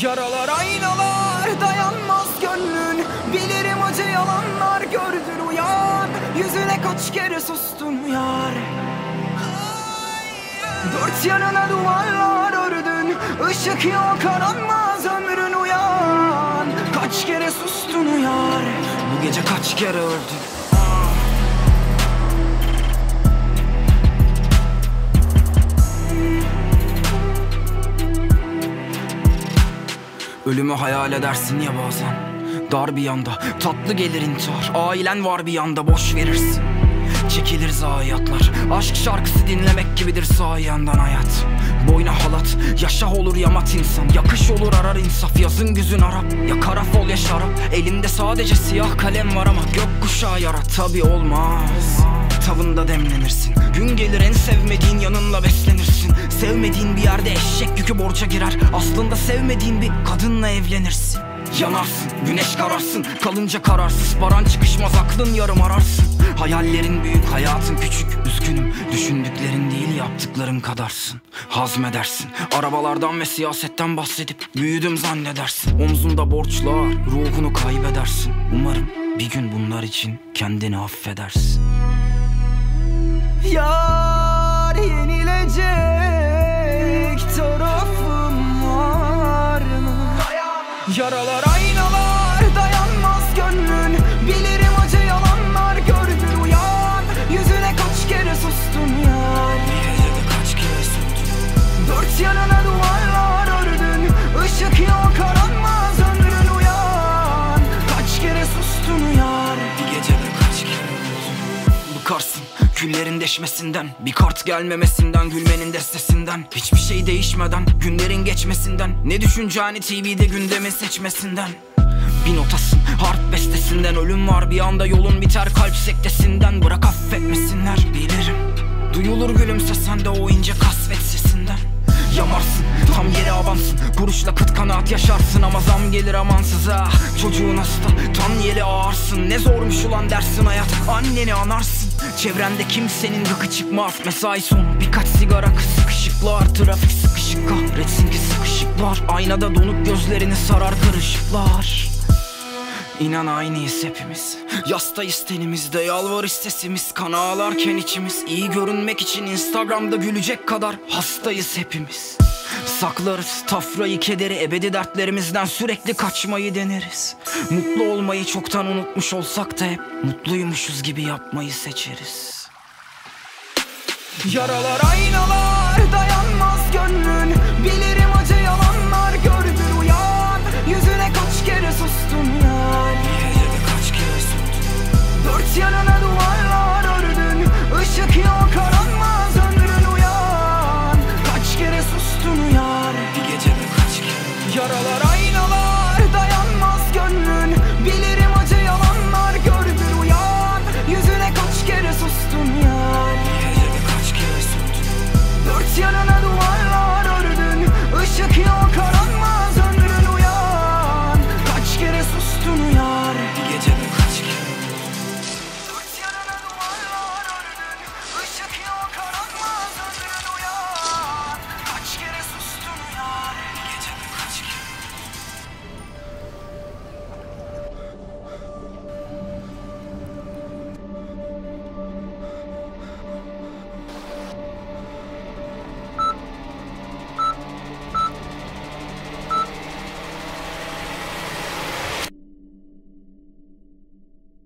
Yaralar aynalar dayanmaz gönlün. Bilirim acı yalanlar gördün uyan Yüzüne kaç kere sustun yar. Dört yanına duvarlar ördün. Işık yok aranmaz ömrün uyan. Kaç kere sustun uyar. Bu gece kaç kere öldün Ölümü hayal edersin ya bazen. Dar bir yanda tatlı gelir intihar. Ailen var bir yanda boş verirsin. Çekilir zayiatlar. Aşk şarkısı dinlemek gibidir sağ yandan hayat. Boyna halat Yaşa olur yamat insan. Yakış olur arar insaf Yazın güzün Arap. Ya karafol ya şarap. Elimde sadece siyah kalem var ama Gökkuşağı yarat. Tabi olmaz. Tavında demlenirsin. Gün gelir en sevmediğin yanınla beslenirsin Sevmediğin bir yerde eşek yükü borca girer. Aslında sevmediğin bir kadınla evlenirsin. Yanarsın, güneş kararsın. Kalınca kararsız, paran çıkışmaz Aklın yarım ararsın. Hayallerin büyük, hayatın küçük. Üzgünüm, düşündüklerin değil yaptıkların kadarsın. Hazmedersin, arabalardan ve siyasetten bahsedip Büyüdüm zannedersin. Omzunda borçlar, ruhunu kaybedersin. Umarım bir gün bunlar için kendini affedersin. Yar küllerin deşmesinden Bir kart gelmemesinden gülmenin destesinden. Hiçbir şey değişmeden günlerin geçmesinden. Ne düşüneceğini TV'de gündemin seçmesinden. Bir notasın harp bestesinden. Ölüm var bir anda yolun biter kalp sektesinden. Bırak affetmesinler bilirim. Duyulur gülümse sen de o ince kasvet sesinden. Yamarsın tam yere Kuruşla kıt kanaat yaşarsın ama zam gelir amansız ah Çocuğun hasta tam yeri ağırsın Ne zormuş ulan dersin hayat. Anneni anarsın. Çevrende kimsenin gıkı çıkmaz. Mesai son birkaç sigara kısık ışıklar Trafik sıkışık. Kahretsin ki sıkışıklar. Aynada donuk gözlerini sarar kırışıklar. İnan aynıyız hepimiz. Yastayız tenimizde yalvarış sesimiz Kan ağlarken içimiz. İyi görünmek için Instagram'da gülecek kadar hastayız hepimiz Saklarız tafrayı, kederi, ebedi dertlerimizden sürekli kaçmayı deneriz. Mutlu olmayı çoktan unutmuş olsak da hep mutluymuşuz gibi yapmayı seçeriz. Yaralar aynalar dayanmaz gönlün Bilirim acı yalanlar gördün uyan Yüzüne kaç kere sustum ya